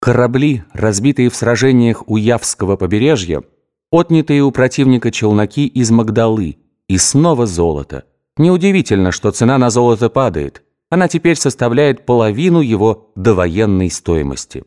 Корабли, разбитые в сражениях у Явского побережья, отнятые у противника челноки из Магдалы, и снова золото. Неудивительно, что цена на золото падает. Она теперь составляет половину его довоенной стоимости.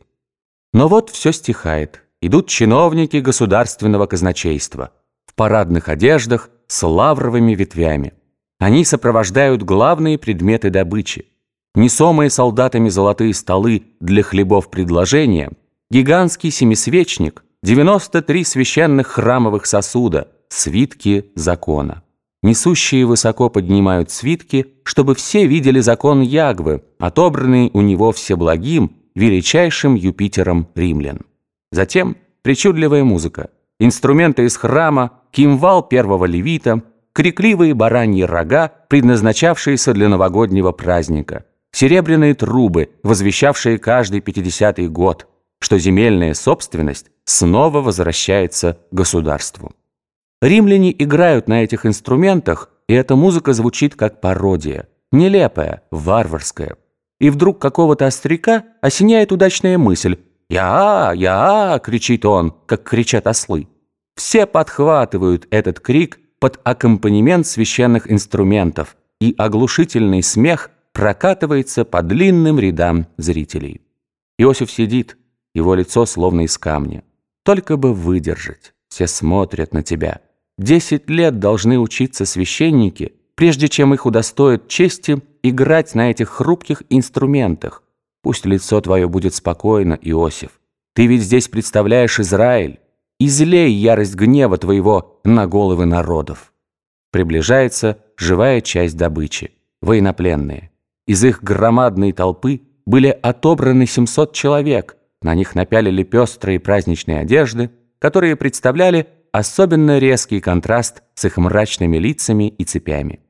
Но вот все стихает. Идут чиновники государственного казначейства в парадных одеждах с лавровыми ветвями. Они сопровождают главные предметы добычи несомые солдатами золотые столы для хлебов предложения, гигантский семисвечник, 93 священных храмовых сосуда, свитки закона. Несущие высоко поднимают свитки, чтобы все видели закон Ягвы, отобранный у него всеблагим, величайшим Юпитером римлян. Затем причудливая музыка, инструменты из храма, кимвал первого левита, крикливые бараньи рога, предназначавшиеся для новогоднего праздника – серебряные трубы, возвещавшие каждый пятидесятый год, что земельная собственность снова возвращается государству. Римляне играют на этих инструментах, и эта музыка звучит как пародия, нелепая, варварская. И вдруг какого-то остряка осеняет удачная мысль «Я, я!» — кричит он, как кричат ослы. Все подхватывают этот крик под аккомпанемент священных инструментов, и оглушительный смех прокатывается по длинным рядам зрителей. Иосиф сидит, его лицо словно из камня. Только бы выдержать. Все смотрят на тебя. Десять лет должны учиться священники, прежде чем их удостоят чести играть на этих хрупких инструментах. Пусть лицо твое будет спокойно, Иосиф. Ты ведь здесь представляешь Израиль. Излей ярость гнева твоего на головы народов. Приближается живая часть добычи, военнопленные. Из их громадной толпы были отобраны 700 человек, на них напялили пестрые праздничные одежды, которые представляли особенно резкий контраст с их мрачными лицами и цепями.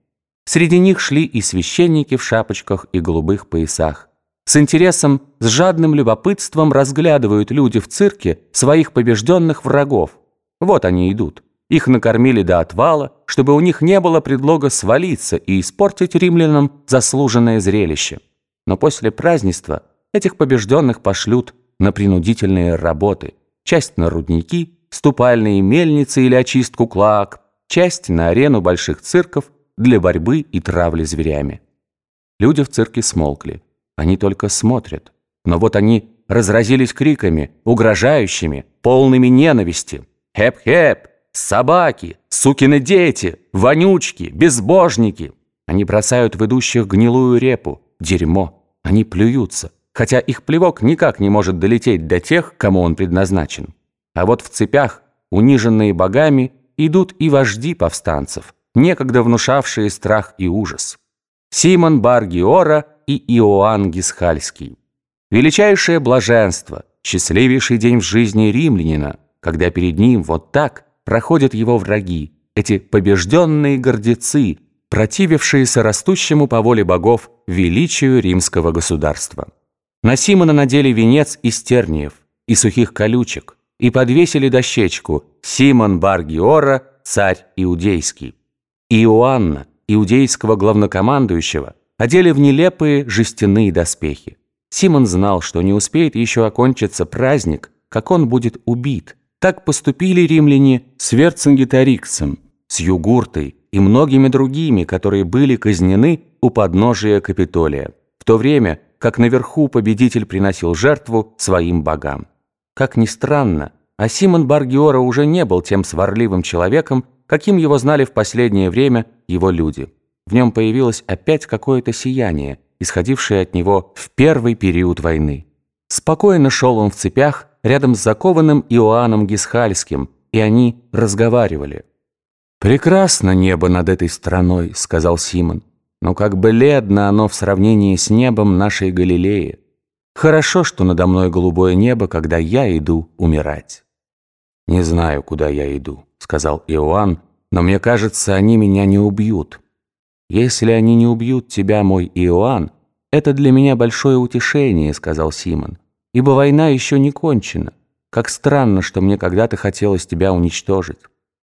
Среди них шли и священники в шапочках и голубых поясах. С интересом, с жадным любопытством разглядывают люди в цирке своих побежденных врагов. Вот они идут. Их накормили до отвала, чтобы у них не было предлога свалиться и испортить римлянам заслуженное зрелище. Но после празднества этих побежденных пошлют на принудительные работы. Часть на рудники, ступальные мельницы или очистку клак, часть на арену больших цирков для борьбы и травли зверями. Люди в цирке смолкли. Они только смотрят. Но вот они разразились криками, угрожающими, полными ненависти. «Хеп-хеп! Собаки, сукины дети, вонючки, безбожники. Они бросают в идущих гнилую репу, дерьмо. Они плюются, хотя их плевок никак не может долететь до тех, кому он предназначен. А вот в цепях, униженные богами, идут и вожди повстанцев, некогда внушавшие страх и ужас. Симон Бар-Геора и Иоанн Гисхальский. Величайшее блаженство, счастливейший день в жизни римлянина, когда перед ним вот так – проходят его враги, эти побежденные гордецы, противившиеся растущему по воле богов величию римского государства. На Симона надели венец из терниев и сухих колючек и подвесили дощечку «Симон Бар-Геора, царь иудейский». Иоанна, иудейского главнокомандующего, одели в нелепые жестяные доспехи. Симон знал, что не успеет еще окончиться праздник, как он будет убит – так поступили римляне с Верцингетариксом, с Югуртой и многими другими, которые были казнены у подножия Капитолия, в то время как наверху победитель приносил жертву своим богам. Как ни странно, а Симон Баргиора уже не был тем сварливым человеком, каким его знали в последнее время его люди. В нем появилось опять какое-то сияние, исходившее от него в первый период войны. Спокойно шел он в цепях, рядом с закованным Иоанном Гисхальским, и они разговаривали. «Прекрасно небо над этой страной», — сказал Симон, «но как бледно оно в сравнении с небом нашей Галилеи. Хорошо, что надо мной голубое небо, когда я иду умирать». «Не знаю, куда я иду», — сказал Иоанн, «но мне кажется, они меня не убьют». «Если они не убьют тебя, мой Иоанн, это для меня большое утешение», — сказал Симон ибо война еще не кончена. Как странно, что мне когда-то хотелось тебя уничтожить.